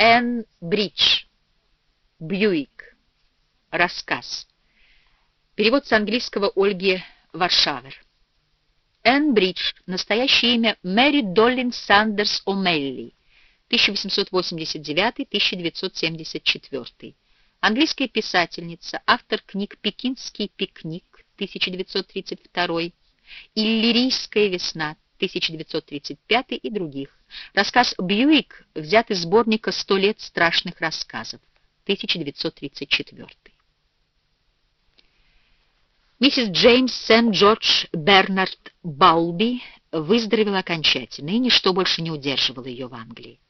Энн Бридж. Бьюик. Рассказ. Перевод с английского Ольги Варшавер. Энн Бридж. Настоящее имя Мэри Доллин Сандерс О'Мелли. 1889-1974. Английская писательница, автор книг «Пекинский пикник» 1932, «Иллирийская весна» 1935 и других. Рассказ «Бьюик» взят из сборника «Сто лет страшных рассказов» 1934. Миссис Джеймс Сент-Джордж Бернард Баулби выздоровела окончательно, и ничто больше не удерживало ее в Англии.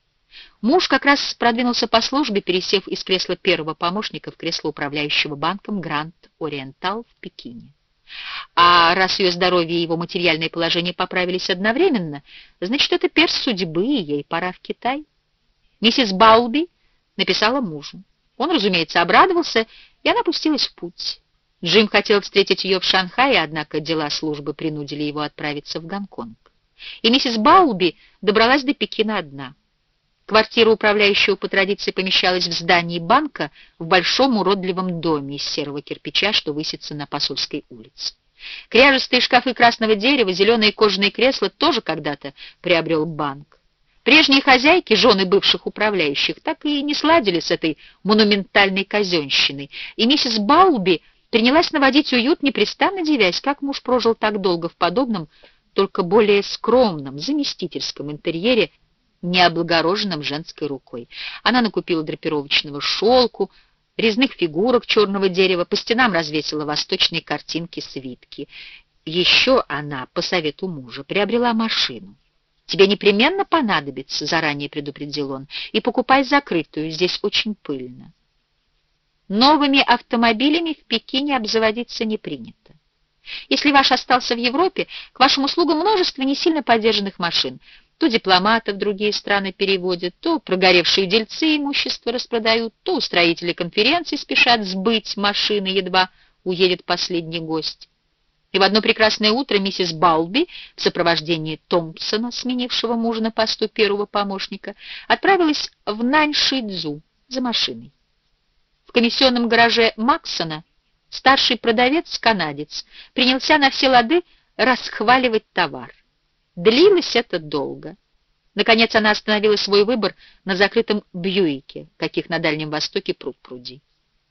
Муж как раз продвинулся по службе, пересев из кресла первого помощника в кресло управляющего банком Гранд Ориентал в Пекине. А раз ее здоровье и его материальное положение поправились одновременно, значит, это перс судьбы, и ей пора в Китай. Миссис Баулби написала мужу. Он, разумеется, обрадовался, и она пустилась в путь. Джим хотел встретить ее в Шанхае, однако дела службы принудили его отправиться в Гонконг. И миссис Баулби добралась до Пекина одна. Квартира управляющего по традиции помещалась в здании банка в большом уродливом доме из серого кирпича, что высится на Посольской улице. Кряжестые шкафы красного дерева, зеленые кожаные кресла тоже когда-то приобрел банк. Прежние хозяйки, жены бывших управляющих, так и не сладили с этой монументальной казенщиной, и миссис Баулби принялась наводить уют, непрестанно девясь, как муж прожил так долго в подобном, только более скромном, заместительском интерьере, не облагороженном женской рукой. Она накупила драпировочного шелку, резных фигурок черного дерева, по стенам развесила восточные картинки-свитки. Еще она, по совету мужа, приобрела машину. «Тебе непременно понадобится», — заранее предупредил он, — «и покупай закрытую, здесь очень пыльно». Новыми автомобилями в Пекине обзаводиться не принято. Если ваш остался в Европе, к вашим услугам множество не сильно поддержанных машин — то дипломатов в другие страны переводят, то прогоревшие дельцы имущество распродают, то устроители конференций спешат сбыть машины, едва уедет последний гость. И в одно прекрасное утро миссис Балби в сопровождении Томпсона, сменившего мужа на посту первого помощника, отправилась в Наньшидзу за машиной. В комиссионном гараже Максона старший продавец-канадец принялся на все лады расхваливать товар. Длилось это долго. Наконец она остановила свой выбор на закрытом Бьюике, каких на Дальнем Востоке пруд-пруди.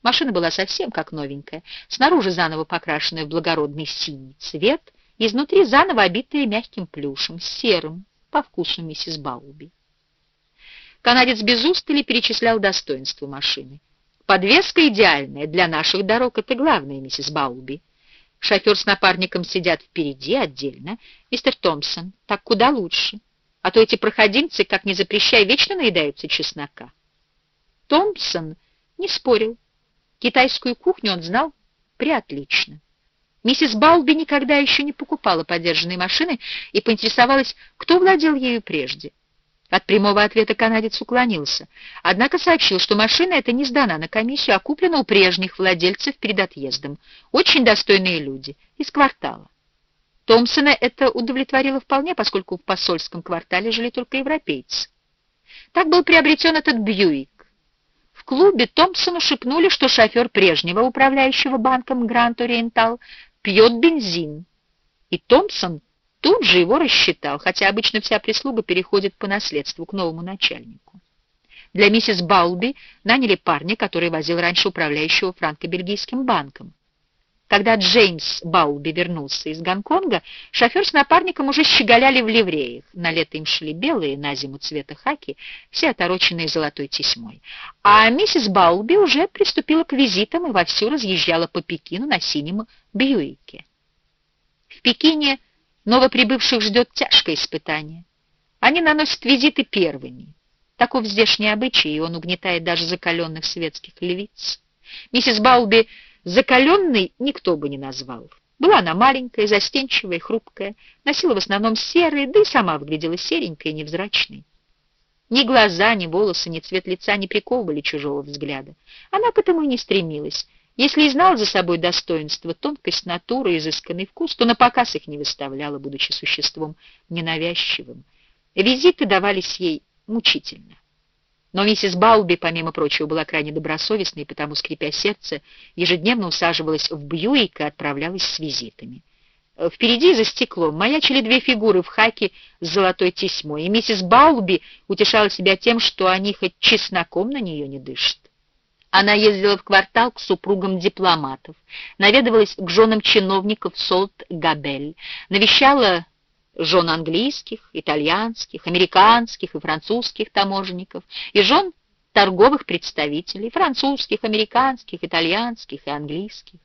Машина была совсем как новенькая, снаружи заново покрашенная в благородный синий цвет, изнутри заново обитая мягким плюшем, серым, по вкусу миссис Бауби. Канадец без устали перечислял достоинства машины. «Подвеска идеальная, для наших дорог это главное, миссис Бауби. Шофер с напарником сидят впереди, отдельно. Мистер Томпсон, так куда лучше. А то эти проходимцы, как не запрещай, вечно наедаются чеснока. Томпсон не спорил. Китайскую кухню он знал приотлично. Миссис Балби никогда еще не покупала подержанные машины и поинтересовалась, кто владел ею прежде. От прямого ответа канадец уклонился, однако сообщил, что машина эта не сдана на комиссию, а куплена у прежних владельцев перед отъездом. Очень достойные люди, из квартала. Томпсона это удовлетворило вполне, поскольку в посольском квартале жили только европейцы. Так был приобретен этот Бьюик. В клубе Томпсону шепнули, что шофер прежнего управляющего банком Гранд Ориентал пьет бензин. И Томпсон Тут же его рассчитал, хотя обычно вся прислуга переходит по наследству к новому начальнику. Для миссис Баулби наняли парня, который возил раньше управляющего франко-бельгийским банком. Когда Джеймс Баулби вернулся из Гонконга, шофер с напарником уже щеголяли в ливреях. На лето им шли белые, на зиму цвета хаки, все отороченные золотой тесьмой. А миссис Баулби уже приступила к визитам и вовсю разъезжала по Пекину на синем Бьюике. В Пекине Новоприбывших ждет тяжкое испытание. Они наносят визиты первыми. Таков здешний обычай, и он угнетает даже закаленных светских львиц. Миссис Бауби закаленной никто бы не назвал. Была она маленькая, застенчивая, хрупкая, носила в основном серые, да и сама выглядела серенькой и невзрачной. Ни глаза, ни волосы, ни цвет лица не приковывали чужого взгляда. Она к этому и не стремилась, если и знал за собой достоинство, тонкость натуры, изысканный вкус, то на показ их не выставляла, будучи существом ненавязчивым. Визиты давались ей мучительно. Но миссис Бауби, помимо прочего, была крайне добросовестной, потому, скрипя сердце, ежедневно усаживалась в Бьюик и отправлялась с визитами. Впереди за стеклом маячили две фигуры в хаке с золотой тесьмой, и миссис Баулби утешала себя тем, что они хоть чесноком на нее не дышат. Она ездила в квартал к супругам дипломатов, наведывалась к женам чиновников Солт-Габель, навещала жен английских, итальянских, американских и французских таможенников и жен торговых представителей, французских, американских, итальянских и английских.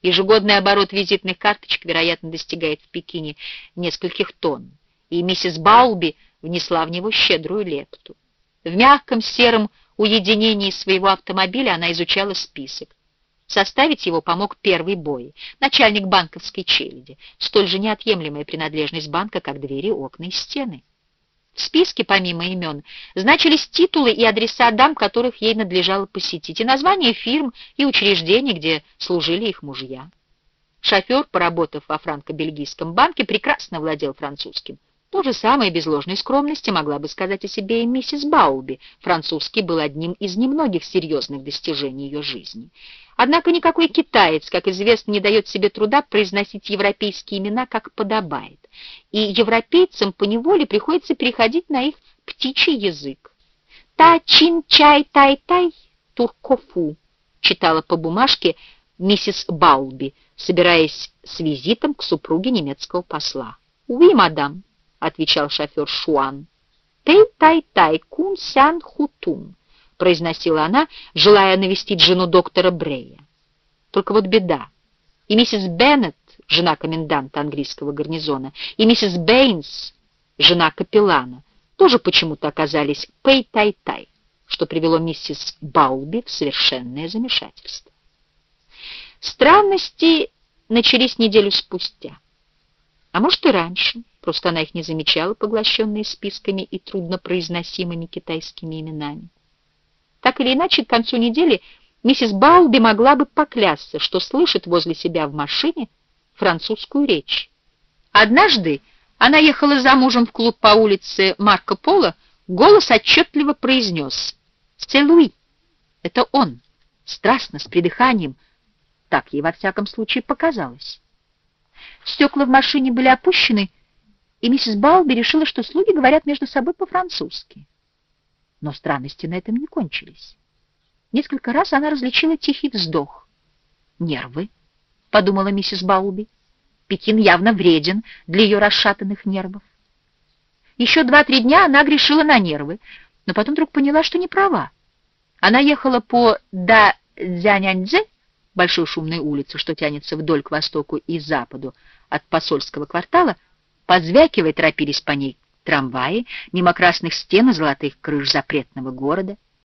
Ежегодный оборот визитных карточек, вероятно, достигает в Пекине нескольких тонн, и миссис Баулби внесла в него щедрую лепту. В мягком сером уединении своего автомобиля она изучала список. Составить его помог первый бой, начальник банковской челяди, столь же неотъемлемая принадлежность банка, как двери, окна и стены. В списке, помимо имен, значились титулы и адреса дам, которых ей надлежало посетить, и названия фирм и учреждений, где служили их мужья. Шофер, поработав во франко-бельгийском банке, прекрасно владел французским. То же самое без ложной скромности могла бы сказать о себе и миссис Бауби. Французский был одним из немногих серьезных достижений ее жизни. Однако никакой китаец, как известно, не дает себе труда произносить европейские имена, как подобает. И европейцам поневоле приходится переходить на их птичий язык. «Та-чин-чай-тай-тай, туркофу», читала по бумажке миссис Баулби, собираясь с визитом к супруге немецкого посла. «Уи, мадам», — отвечал шофер Шуан. «Тэй-тай-тай, кун-сян-хутун», произносила она, желая навестить жену доктора Брея. Только вот беда. И миссис Беннет, жена коменданта английского гарнизона, и миссис Бэйнс, жена капеллана, тоже почему-то оказались пэй-тай-тай, что привело миссис Баулби в совершенное замешательство. Странности начались неделю спустя. А может и раньше, просто она их не замечала, поглощенные списками и труднопроизносимыми китайскими именами. Так или иначе, к концу недели миссис Баулби могла бы поклясться, что слышит возле себя в машине французскую речь. Однажды она ехала за мужем в клуб по улице Марко Поло, голос отчетливо произнес «Це Луи». Это он, страстно, с придыханием, так ей во всяком случае показалось. Стекла в машине были опущены, и миссис Балби решила, что слуги говорят между собой по-французски. Но странности на этом не кончились. Несколько раз она различила тихий вздох. «Нервы», — подумала миссис Баулби. «Пекин явно вреден для ее расшатанных нервов». Еще два-три дня она грешила на нервы, но потом вдруг поняла, что не права. Она ехала по Да-Дзяняньдзе, большой шумной улице, что тянется вдоль к востоку и западу от посольского квартала, позвякивая торопились по ней трамваи, мимо красных стен и золотых крыш запретного города —